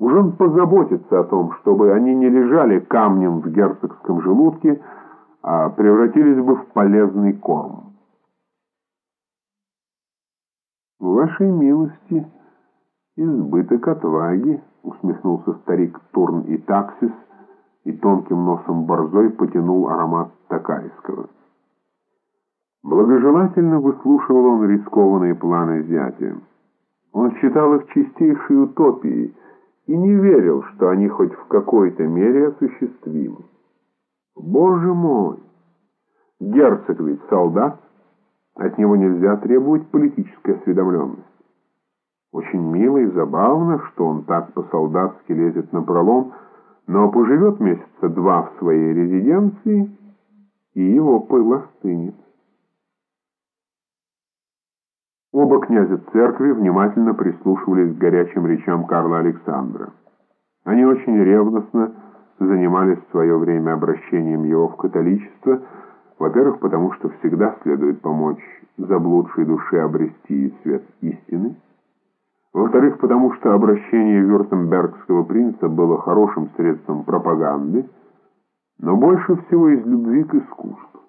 Уж он позаботится о том, чтобы они не лежали камнем в герцогском желудке, а превратились бы в полезный корм. «Вашей милости избыток отваги», — усмехнулся старик Турн и Таксис, и тонким носом борзой потянул аромат Такайского. Благожелательно выслушивал он рискованные планы зятя. Он считал их чистейшей утопией и не верил, что они хоть в какой-то мере осуществимы. Боже мой! Герцог ведь солдат, от него нельзя требовать политической осведомленности. Очень мило и забавно, что он так по-солдатски лезет на пролом, но поживет месяца два в своей резиденции, и его пыл остынет. Оба князя церкви внимательно прислушивались к горячим речам Карла Александра. Они очень ревностно занимались в свое время обращением его в католичество, во-первых, потому что всегда следует помочь заблудшей душе обрести свет истины, во-вторых, потому что обращение Вюртембергского принца было хорошим средством пропаганды, но больше всего из любви к искусству.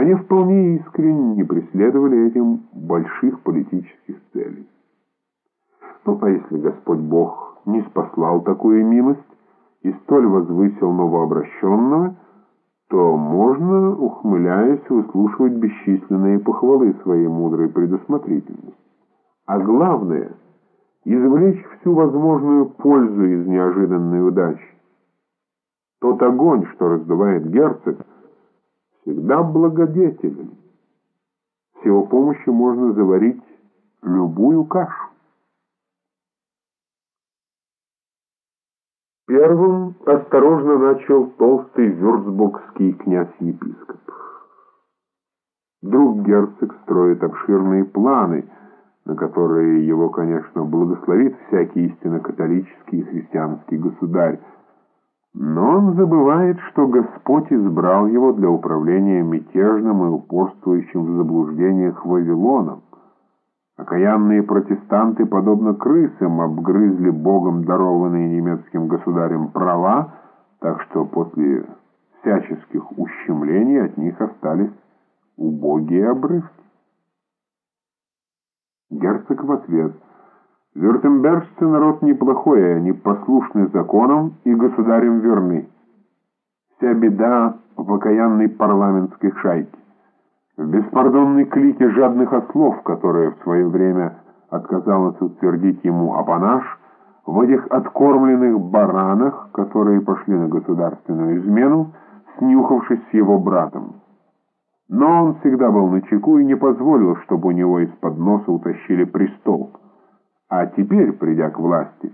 Они вполне искренне не преследовали этим больших политических целей. Ну, а если Господь Бог не спаслал такую милость и столь возвысил новообращенного, то можно, ухмыляясь, выслушивать бесчисленные похвалы своей мудрой предусмотрительности. А главное — извлечь всю возможную пользу из неожиданной удачи. Тот огонь, что раздувает герцог — всегда благодетелен. С его помощью можно заварить любую кашу. Первым осторожно начал толстый вюрцбургский князь-епископ. Друг герцог строит обширные планы, на которые его, конечно, благословит всякий истинно католический и христианский государь, но он забывает, что Господь избрал его для управления мятежным и упорствующим в заблуждениях Вавилоном. Окаянные протестанты, подобно крысам, обгрызли Богом дарованные немецким государем права, так что после всяческих ущемлений от них остались убогие обрывки. Герцог в ответ – Вюртембержцы народ неплохой, они послушны законам и государям верны. Вся беда в окаянной парламентской шайке, в беспардонной клике жадных ослов, которая в свое время отказалась утвердить ему апанаж, в этих откормленных баранах, которые пошли на государственную измену, снюхавшись с его братом. Но он всегда был на чеку и не позволил, чтобы у него из-под носа утащили престол. А теперь, придя к власти,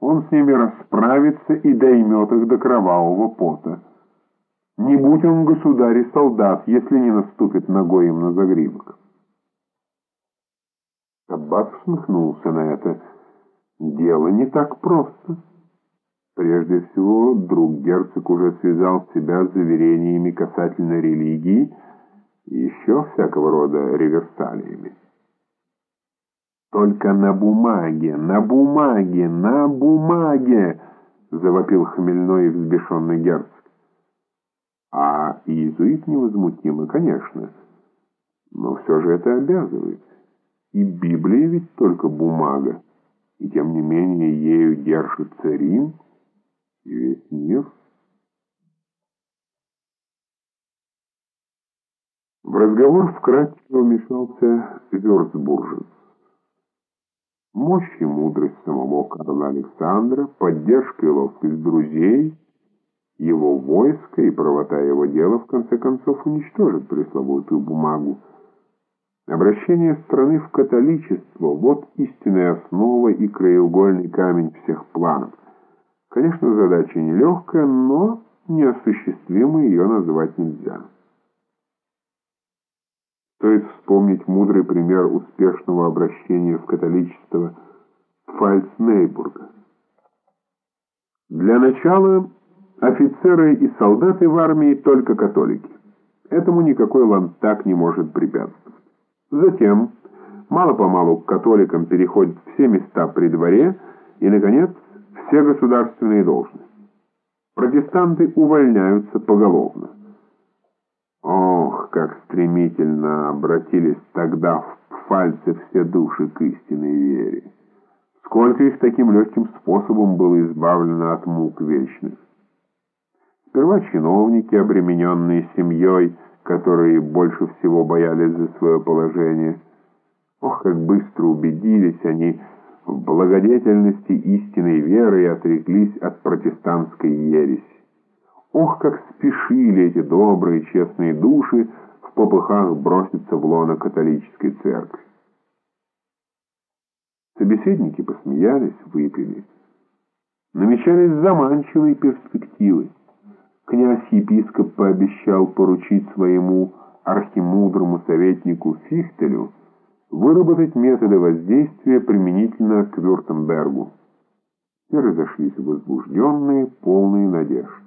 он с ними расправится и доймет их до кровавого пота. Не будь он государь и солдат, если не наступит ногой им на загривок. Аббат усмехнулся на это. Дело не так просто. Прежде всего, друг герцог уже связал себя с заверениями касательно религии и еще всякого рода реверсалиями. «Только на бумаге, на бумаге, на бумаге!» — завопил хмельной и взбешенный герцог. А иезуит невозмутимый, конечно, но все же это обязывает. И Библия ведь только бумага, и тем не менее ею держится Рим и весь мир. В разговор вкратчиво вмешался Вёрцбуржец. Мощь и мудрость самого Карла Александра, поддержка и ловкость друзей, его войско и правота его дела в конце концов уничтожат пресловутую бумагу. Обращение страны в католичество – вот истинная основа и краеугольный камень всех планов. Конечно, задача нелегкая, но неосуществимой ее назвать нельзя. Стоит вспомнить мудрый пример успешного обращения в католичество Фальцнейбурга. Для начала офицеры и солдаты в армии только католики. Этому никакой лантак не может препятствовать. Затем, мало-помалу к католикам переходят все места при дворе, и, наконец, все государственные должности. Протестанты увольняются поголовно. Ох, как стремительно обратились тогда в пальцы все души к истинной вере. Сколько их таким легким способом было избавлено от мук вечных. Сперва чиновники, обремененные семьей, которые больше всего боялись за свое положение. Ох, как быстро убедились они в благодетельности истинной веры и отреклись от протестантской ереси. Ох, как спешили эти добрые, честные души попыхах броситься в лоно католической церкви. Собеседники посмеялись, выпили. Намечались заманчивые перспективы. Князь-епископ пообещал поручить своему архимудрому советнику Фихтелю выработать методы воздействия применительно к Вюртембергу. И разошлись возбужденные, полные надежд.